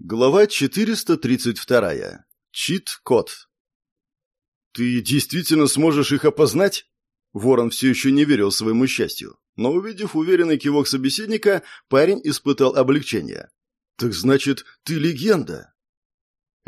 Глава 432. Чит-код. «Ты действительно сможешь их опознать?» Ворон все еще не верил своему счастью, но, увидев уверенный кивок собеседника, парень испытал облегчение. «Так значит, ты легенда?»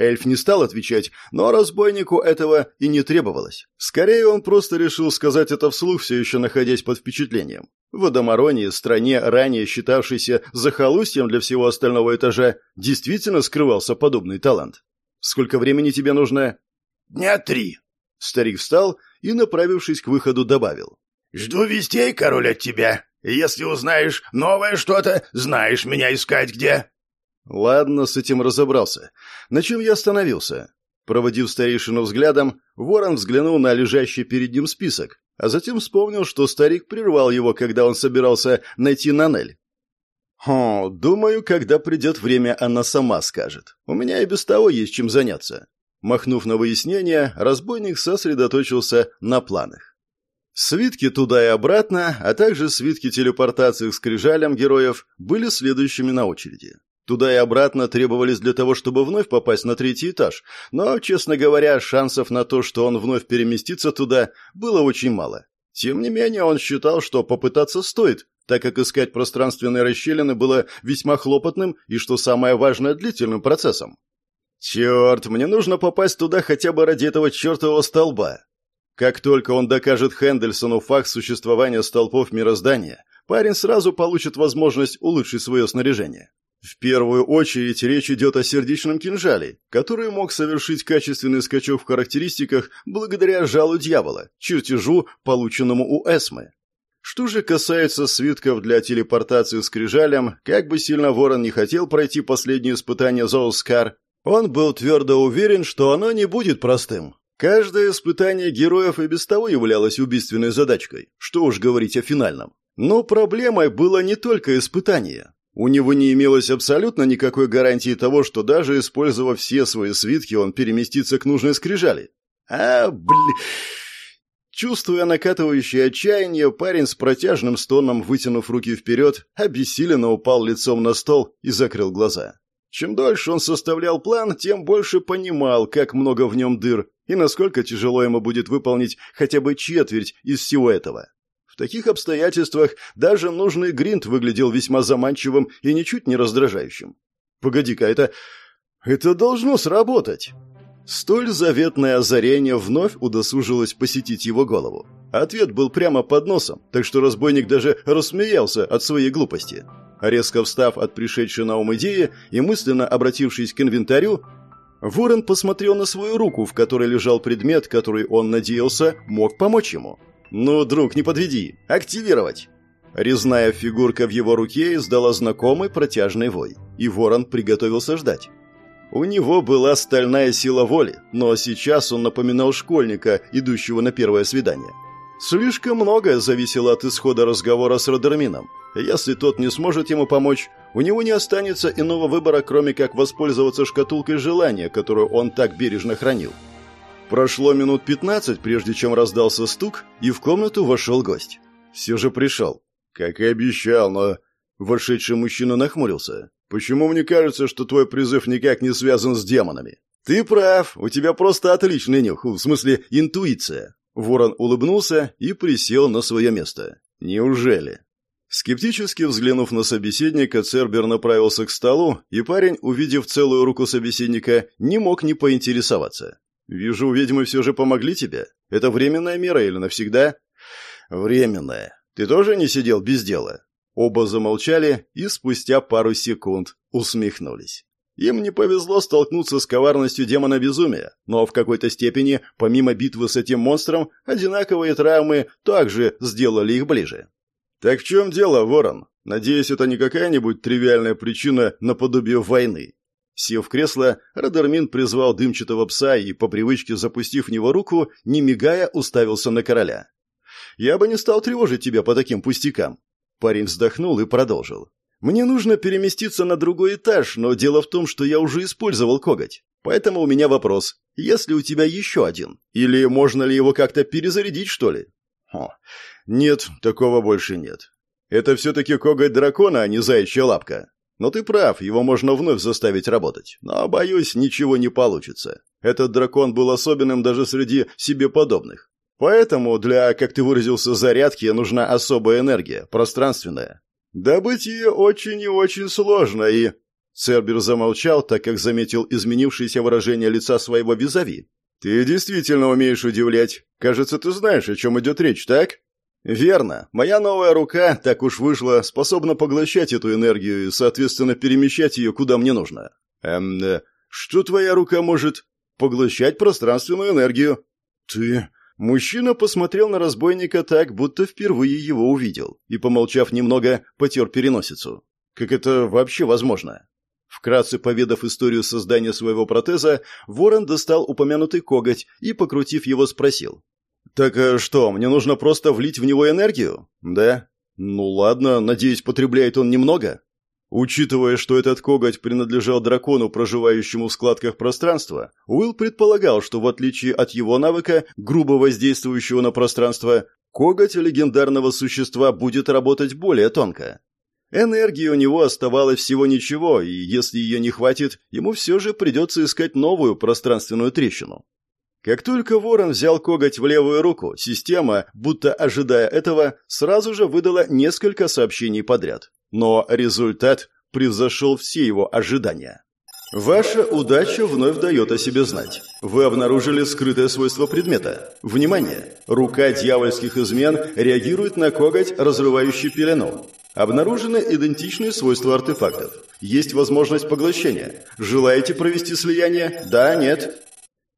Эльф не стал отвечать, но разбойнику этого и не требовалось. Скорее, он просто решил сказать это вслух, все еще находясь под впечатлением. В Адамаронии, стране, ранее считавшейся захолустьем для всего остального этажа, действительно скрывался подобный талант. «Сколько времени тебе нужно?» «Дня три». Старик встал и, направившись к выходу, добавил. «Жду вестей, король, от тебя. Если узнаешь новое что-то, знаешь меня искать где». Ладно, с этим разобрался. На чем я остановился? Проводив старейшину взглядом, ворон взглянул на лежащий перед ним список, а затем вспомнил, что старик прервал его, когда он собирался найти Нанель. «Хм, думаю, когда придет время, она сама скажет. У меня и без того есть чем заняться». Махнув на выяснение, разбойник сосредоточился на планах. Свитки туда и обратно, а также свитки телепортации к скрижалям героев были следующими на очереди. Туда и обратно требовались для того, чтобы вновь попасть на третий этаж, но, честно говоря, шансов на то, что он вновь переместится туда, было очень мало. Тем не менее, он считал, что попытаться стоит, так как искать пространственные расщелины было весьма хлопотным и, что самое важное, длительным процессом. «Черт, мне нужно попасть туда хотя бы ради этого чертового столба». Как только он докажет Хендельсону факт существования столпов мироздания, парень сразу получит возможность улучшить свое снаряжение. В первую очередь речь идет о сердечном кинжале, который мог совершить качественный скачок в характеристиках благодаря жалу дьявола, чертежу, полученному у Эсмы. Что же касается свитков для телепортации с крижалем, как бы сильно Ворон не хотел пройти последнее испытание Зоускар, он был твердо уверен, что оно не будет простым. Каждое испытание героев и без того являлось убийственной задачкой, что уж говорить о финальном. Но проблемой было не только испытание. У него не имелось абсолютно никакой гарантии того, что даже использовав все свои свитки, он переместится к нужной скрижали. А, блин... Чувствуя накатывающее отчаяние, парень с протяжным стоном, вытянув руки вперед, обессиленно упал лицом на стол и закрыл глаза. Чем дольше он составлял план, тем больше понимал, как много в нем дыр и насколько тяжело ему будет выполнить хотя бы четверть из всего этого таких обстоятельствах даже нужный гринт выглядел весьма заманчивым и ничуть не раздражающим. «Погоди-ка, это... это должно сработать!» Столь заветное озарение вновь удосужилось посетить его голову. Ответ был прямо под носом, так что разбойник даже рассмеялся от своей глупости. Резко встав от пришедшей на ум идеи и мысленно обратившись к инвентарю, Ворон посмотрел на свою руку, в которой лежал предмет, который он надеялся мог помочь ему. «Ну, друг, не подведи! Активировать!» Резная фигурка в его руке издала знакомый протяжный вой, и ворон приготовился ждать. У него была стальная сила воли, но сейчас он напоминал школьника, идущего на первое свидание. Слишком многое зависело от исхода разговора с Родермином. Если тот не сможет ему помочь, у него не останется иного выбора, кроме как воспользоваться шкатулкой желания, которую он так бережно хранил. Прошло минут пятнадцать, прежде чем раздался стук, и в комнату вошел гость. Все же пришел. Как и обещал, но... Вошедший мужчина нахмурился. «Почему мне кажется, что твой призыв никак не связан с демонами?» «Ты прав, у тебя просто отличный нюх, в смысле интуиция». Ворон улыбнулся и присел на свое место. «Неужели?» Скептически взглянув на собеседника, Цербер направился к столу, и парень, увидев целую руку собеседника, не мог не поинтересоваться. «Вижу, ведьмы все же помогли тебе. Это временная мера или навсегда?» «Временная. Ты тоже не сидел без дела?» Оба замолчали и спустя пару секунд усмехнулись. Им не повезло столкнуться с коварностью демона безумия, но в какой-то степени, помимо битвы с этим монстром, одинаковые травмы также сделали их ближе. «Так в чем дело, Ворон? Надеюсь, это не какая-нибудь тривиальная причина наподобие войны?» Сев в кресло, Радермин призвал дымчатого пса и, по привычке запустив в него руку, не мигая, уставился на короля. «Я бы не стал тревожить тебя по таким пустякам». Парень вздохнул и продолжил. «Мне нужно переместиться на другой этаж, но дело в том, что я уже использовал коготь. Поэтому у меня вопрос. Есть ли у тебя еще один? Или можно ли его как-то перезарядить, что ли?» О, «Нет, такого больше нет. Это все-таки коготь дракона, а не заячья лапка. Но ты прав, его можно вновь заставить работать. Но, боюсь, ничего не получится. Этот дракон был особенным даже среди себе подобных. Поэтому для, как ты выразился, зарядки нужна особая энергия, пространственная. Добыть ее очень и очень сложно, и... Цербер замолчал, так как заметил изменившееся выражение лица своего визави. «Ты действительно умеешь удивлять. Кажется, ты знаешь, о чем идет речь, так?» «Верно. Моя новая рука, так уж вышла, способна поглощать эту энергию и, соответственно, перемещать ее куда мне нужно». «Эм, э, что твоя рука может?» «Поглощать пространственную энергию». «Ты...» Мужчина посмотрел на разбойника так, будто впервые его увидел, и, помолчав немного, потер переносицу. «Как это вообще возможно?» Вкратце поведав историю создания своего протеза, Ворон достал упомянутый коготь и, покрутив его, спросил. «Так э, что, мне нужно просто влить в него энергию?» «Да». «Ну ладно, надеюсь, потребляет он немного?» Учитывая, что этот коготь принадлежал дракону, проживающему в складках пространства, Уилл предполагал, что в отличие от его навыка, грубо воздействующего на пространство, коготь легендарного существа будет работать более тонко. Энергии у него оставалось всего ничего, и если ее не хватит, ему все же придется искать новую пространственную трещину. Как только ворон взял коготь в левую руку, система, будто ожидая этого, сразу же выдала несколько сообщений подряд. Но результат превзошел все его ожидания. Ваша удача вновь дает о себе знать. Вы обнаружили скрытое свойство предмета. Внимание! Рука дьявольских измен реагирует на коготь, разрывающий пелену. Обнаружены идентичные свойства артефактов. Есть возможность поглощения. Желаете провести слияние? Да, нет?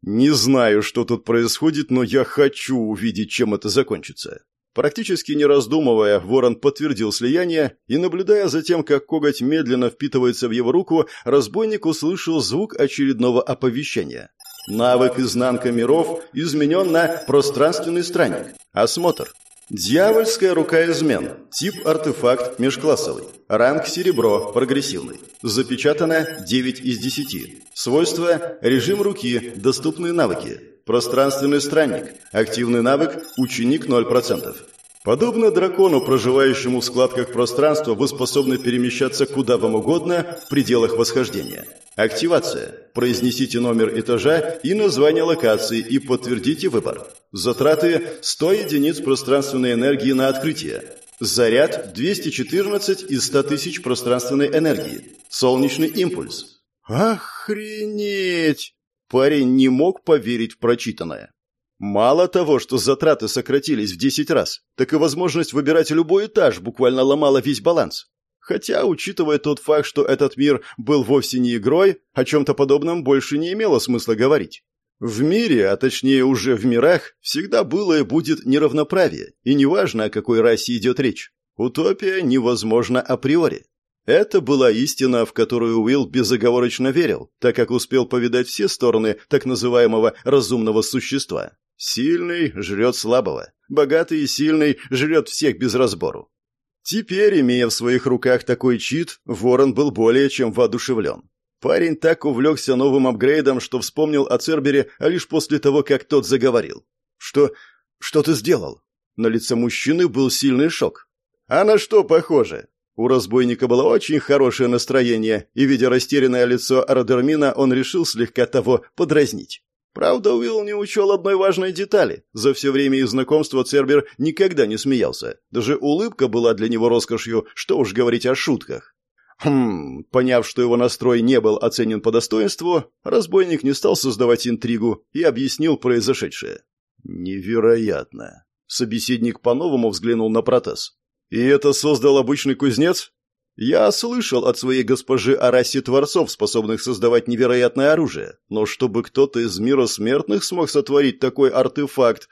Не знаю, что тут происходит, но я хочу увидеть, чем это закончится. Практически не раздумывая, ворон подтвердил слияние, и, наблюдая за тем, как коготь медленно впитывается в его руку, разбойник услышал звук очередного оповещения. Навык изнанка миров изменен на пространственный странник. Осмотр. Дьявольская рука измен. Тип артефакт межклассовый. Ранг серебро, прогрессивный. Запечатано 9 из 10. Свойства режим руки, доступные навыки. Пространственный странник. Активный навык ученик 0%. Подобно дракону, проживающему в складках пространства, вы способны перемещаться куда вам угодно в пределах восхождения. Активация. Произнесите номер этажа и название локации и подтвердите выбор. Затраты 100 единиц пространственной энергии на открытие. Заряд 214 из 100 тысяч пространственной энергии. Солнечный импульс. Охренеть! Парень не мог поверить в прочитанное. Мало того, что затраты сократились в 10 раз, так и возможность выбирать любой этаж буквально ломала весь баланс. Хотя, учитывая тот факт, что этот мир был вовсе не игрой, о чем-то подобном больше не имело смысла говорить. В мире, а точнее уже в мирах, всегда было и будет неравноправие, и неважно, о какой расе идет речь. Утопия невозможна априори. Это была истина, в которую Уилл безоговорочно верил, так как успел повидать все стороны так называемого разумного существа. Сильный жрет слабого, богатый и сильный жрет всех без разбору. Теперь, имея в своих руках такой чит, Ворон был более чем воодушевлен. Парень так увлекся новым апгрейдом, что вспомнил о Цербере лишь после того, как тот заговорил. «Что... что ты сделал?» На лице мужчины был сильный шок. «А на что похоже?» У разбойника было очень хорошее настроение, и, видя растерянное лицо Родермина, он решил слегка того подразнить. Правда, Уилл не учел одной важной детали. За все время их знакомства Цербер никогда не смеялся. Даже улыбка была для него роскошью, что уж говорить о шутках. Хм, поняв, что его настрой не был оценен по достоинству, разбойник не стал создавать интригу и объяснил произошедшее. Невероятно. Собеседник по-новому взглянул на протез. И это создал обычный кузнец? Я слышал от своей госпожи о расе творцов, способных создавать невероятное оружие, но чтобы кто-то из мира смертных смог сотворить такой артефакт,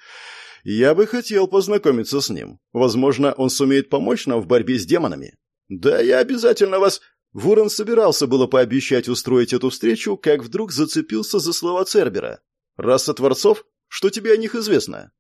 я бы хотел познакомиться с ним. Возможно, он сумеет помочь нам в борьбе с демонами. Да, я обязательно вас... Ворон собирался было пообещать устроить эту встречу, как вдруг зацепился за слова Цербера. «Раса творцов? Что тебе о них известно?»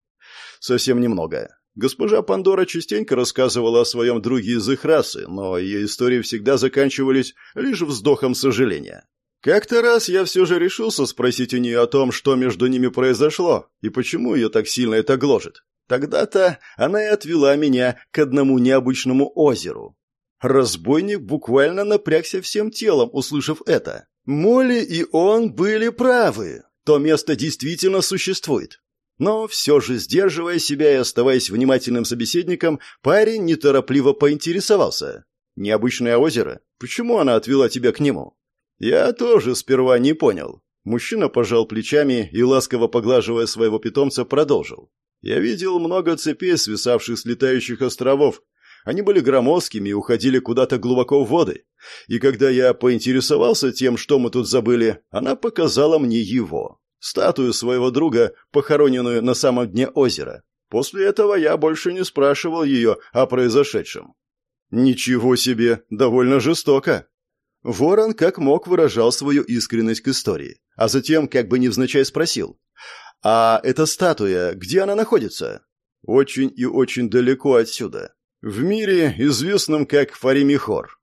«Совсем немного. Госпожа Пандора частенько рассказывала о своем друге из их расы, но ее истории всегда заканчивались лишь вздохом сожаления. Как-то раз я все же решился спросить у нее о том, что между ними произошло и почему ее так сильно это гложет. Тогда-то она и отвела меня к одному необычному озеру. Разбойник буквально напрягся всем телом, услышав это. Молли и он были правы. То место действительно существует. Но все же, сдерживая себя и оставаясь внимательным собеседником, парень неторопливо поинтересовался. «Необычное озеро? Почему она отвела тебя к нему?» «Я тоже сперва не понял». Мужчина пожал плечами и, ласково поглаживая своего питомца, продолжил. «Я видел много цепей, свисавших с летающих островов. Они были громоздкими и уходили куда-то глубоко в воды. И когда я поинтересовался тем, что мы тут забыли, она показала мне его статую своего друга, похороненную на самом дне озера. После этого я больше не спрашивал ее о произошедшем. Ничего себе, довольно жестоко. Ворон как мог выражал свою искренность к истории, а затем как бы невзначай спросил. «А эта статуя, где она находится?» «Очень и очень далеко отсюда. В мире, известном как Фаримихор.